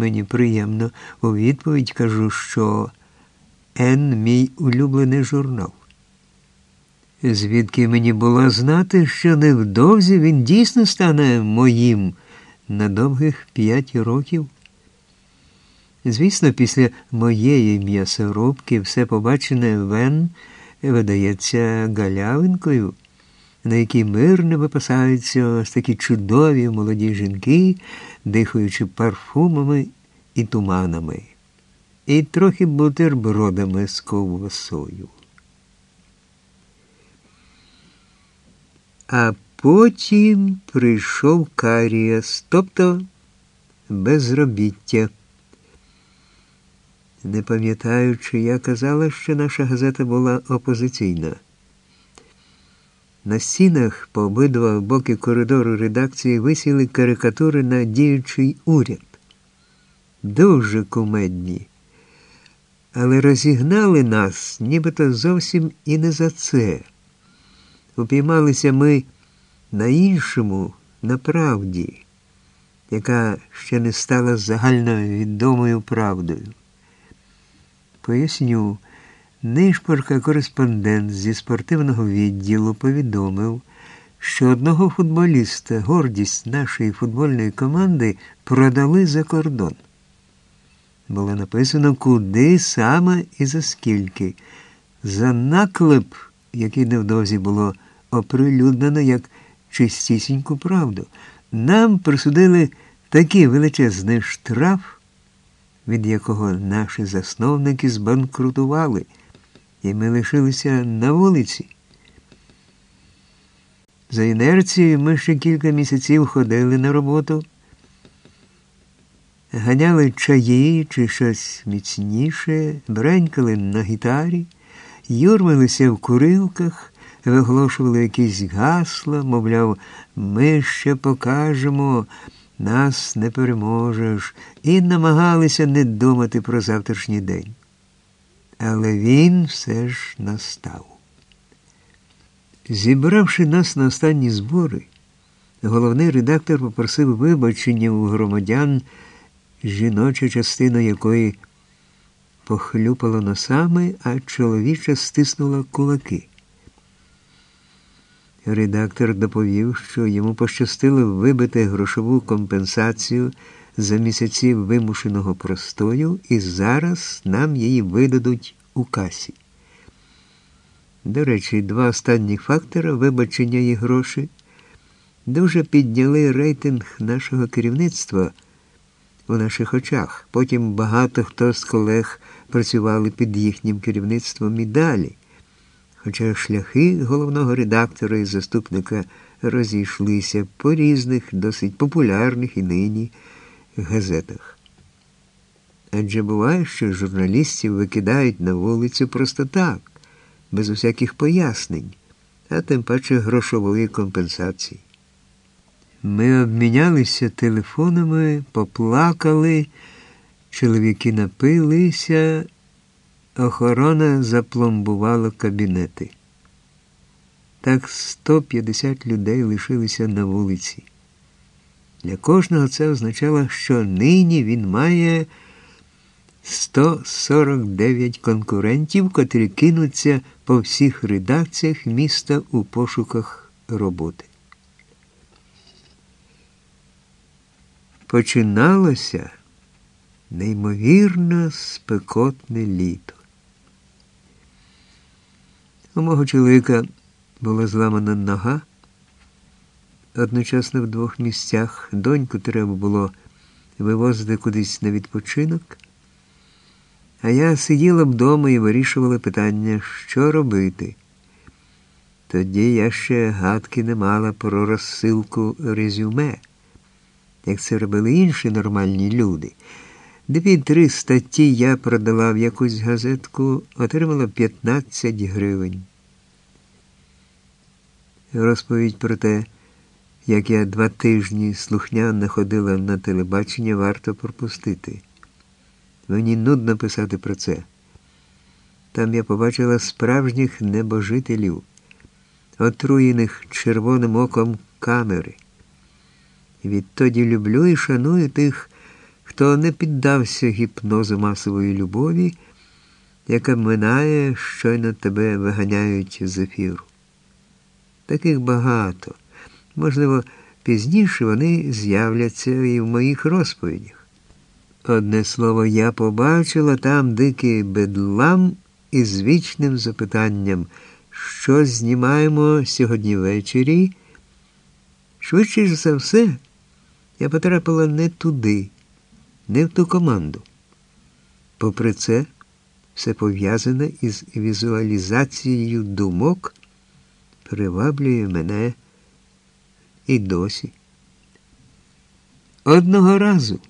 Мені приємно у відповідь кажу, що Н мій улюблений журнал. Звідки мені було знати, що невдовзі він дійсно стане моїм на довгих п'ять років? Звісно, після моєї м'ясорубки все побачене вен видається галявинкою, на якій мирно випасаються ось такі чудові молоді жінки, дихаючи парфумами і туманами, і трохи бутербродами з ковбасою. А потім прийшов Каріас, тобто безробіття. Не пам'ятаючи, я казала, що наша газета була опозиційна. На стінах по обидва боки коридору редакції висіли карикатури на діючий уряд. Дуже кумедні. Але розігнали нас, нібито зовсім і не за це. Упіймалися ми на іншому, на правді, яка ще не стала загальновідомою правдою. Поясню, нишпорка кореспондент зі спортивного відділу повідомив, що одного футболіста, гордість нашої футбольної команди, продали за кордон. Було написано, куди саме і за скільки. За наклеп, який невдовзі було оприлюднено як чистісіньку правду, нам присудили такий величезний штраф від якого наші засновники збанкрутували, і ми лишилися на вулиці. За інерцією ми ще кілька місяців ходили на роботу, ганяли чаї чи щось міцніше, бренькали на гітарі, юрмилися в курилках, виголошували якісь гасла, мовляв, ми ще покажемо нас не переможеш, і намагалися не думати про завтрашній день. Але він все ж настав. Зібравши нас на останні збори, головний редактор попросив вибачення у громадян, жіноча частина якої похлюпала носами, а чоловіча стиснула кулаки. Редактор доповів, що йому пощастило вибити грошову компенсацію за місяці вимушеного простою, і зараз нам її видадуть у касі. До речі, два останні фактори вибачення і гроші дуже підняли рейтинг нашого керівництва у наших очах. Потім багато хто з колег працювали під їхнім керівництвом і далі. Хоча шляхи головного редактора і заступника розійшлися по різних, досить популярних і нині газетах. Адже буває, що журналістів викидають на вулицю просто так, без усяких пояснень, а тим паче грошової компенсації. Ми обмінялися телефонами, поплакали, чоловіки напилися. Охорона запломбувала кабінети. Так 150 людей лишилися на вулиці. Для кожного це означало, що нині він має 149 конкурентів, котрі кинуться по всіх редакціях міста у пошуках роботи. Починалося неймовірно спекотне літо. У мого чоловіка була зламана нога. Одночасно в двох місцях доньку треба було вивозити кудись на відпочинок, а я сиділа вдома і вирішувала питання, що робити. Тоді я ще гадки не мала про розсилку резюме, як це робили інші нормальні люди. Дві-три статті я продала в якусь газетку, отримала 15 гривень. Розповідь про те, як я два тижні слухняно ходила на телебачення, варто пропустити. Мені нудно писати про це. Там я побачила справжніх небожителів, отруєних червоним оком камери. Відтоді люблю і шаную тих хто не піддався гіпнозу масової любові, яка минає, щойно тебе виганяють з ефіру. Таких багато. Можливо, пізніше вони з'являться і в моїх розповідях. Одне слово, я побачила там дикий бедлам із вічним запитанням, що знімаємо сьогодні ввечері. Швидше за все, я потрапила не туди, не в ту команду. Попри це, все пов'язане із візуалізацією думок приваблює мене і досі. Одного разу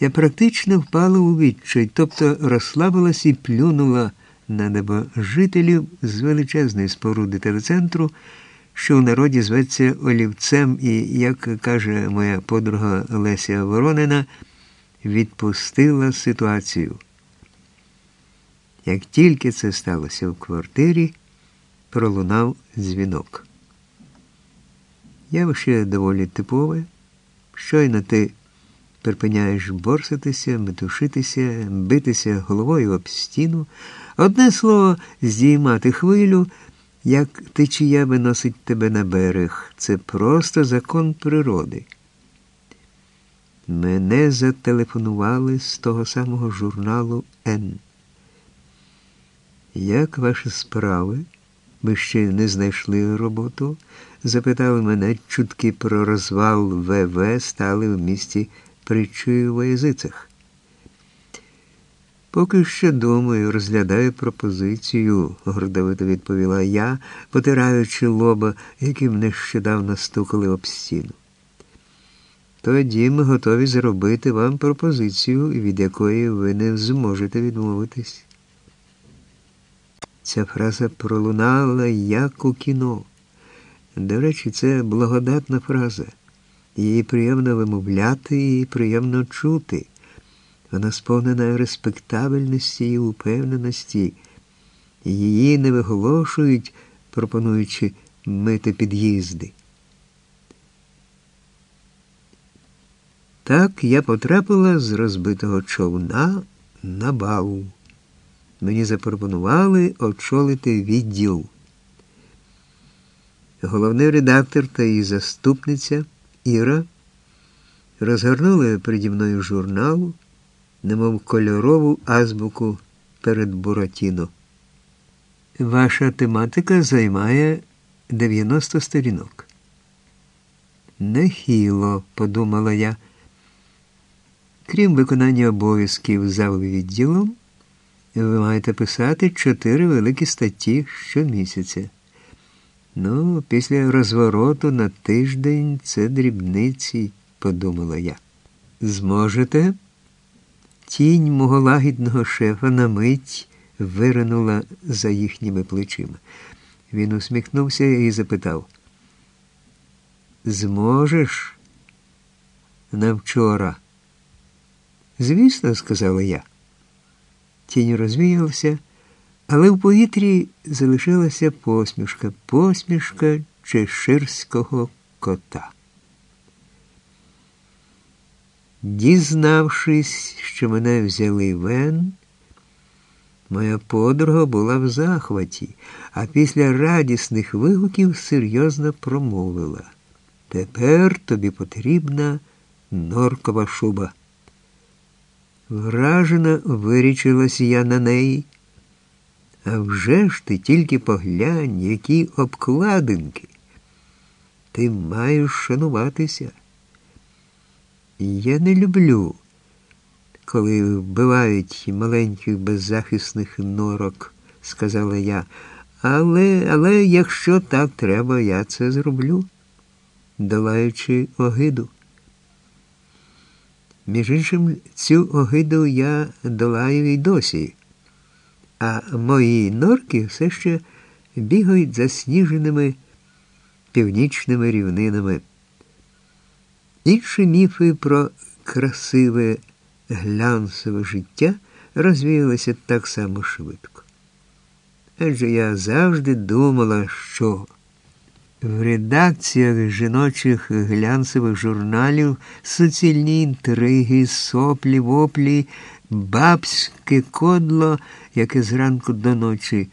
я практично впала у відчай, тобто розслабилась і плюнула на небожителів з величезної споруди телецентру, що в народі зветься олівцем, і, як каже моя подруга Леся Воронина, відпустила ситуацію. Як тільки це сталося в квартирі, пролунав дзвінок. Явище доволі типове. Щойно ти припиняєш борситися, метушитися, битися головою об стіну, одне слово, здіймати хвилю, як течія виносить тебе на берег. Це просто закон природи. Мене зателефонували з того самого журналу Н. Як ваші справи? Ми ще не знайшли роботу? Запитали мене чутки про розвал ВВ стали в місті притчою в язицях. Поки що думаю, розглядаю пропозицію, гордовито відповіла я, потираючи лоба, яким нещодавно стукали об стіну. Тоді ми готові зробити вам пропозицію, від якої ви не зможете відмовитись. Ця фраза пролунала як у кіно. До речі, це благодатна фраза. Її приємно вимовляти і приємно чути. Вона сповнена респектабельності і упевненості. Її не виголошують, пропонуючи мити під'їзди. Так я потрапила з розбитого човна на бал. Мені запропонували очолити відділ. Головний редактор та її заступниця Іра розгорнули переді мною журнал, немов кольорову азбуку перед Буратіно. Ваша тематика займає 90 сторінок. Нехіло, подумала я. Крім виконання обов'язків за відділом, ви маєте писати чотири великі статті щомісяця. Ну, після розвороту на тиждень це дрібниці, подумала я. Зможете? Тінь мого лагідного шефа на мить виринула за їхніми плечима. Він усміхнувся і запитав. Зможеш? На вчора? Звісно, сказала я. Тінь розвіявся. Але в повітрі залишилася посмішка, посмішка чеширського кота. Дізнавшись, що мене взяли вен, моя подруга була в захваті, а після радісних вигуків серйозно промовила Тепер тобі потрібна норкова шуба. Вражено вирічилась я на неї. А вже ж ти тільки поглянь, які обкладинки. Ти маєш шануватися. Я не люблю, коли вбивають маленьких беззахисних норок, сказала я. Але, але якщо так треба, я це зроблю, долаючи огиду. Між іншим, цю огиду я долаю і досі а мої норки все ще бігають засніженими північними рівнинами. Інші міфи про красиве глянцеве життя розвіялися так само швидко. Адже я завжди думала, що В редакціях жіночих глянцевих журналів суцільні інтриги, соплі, воплі, бабське кодло, яке зранку до ночі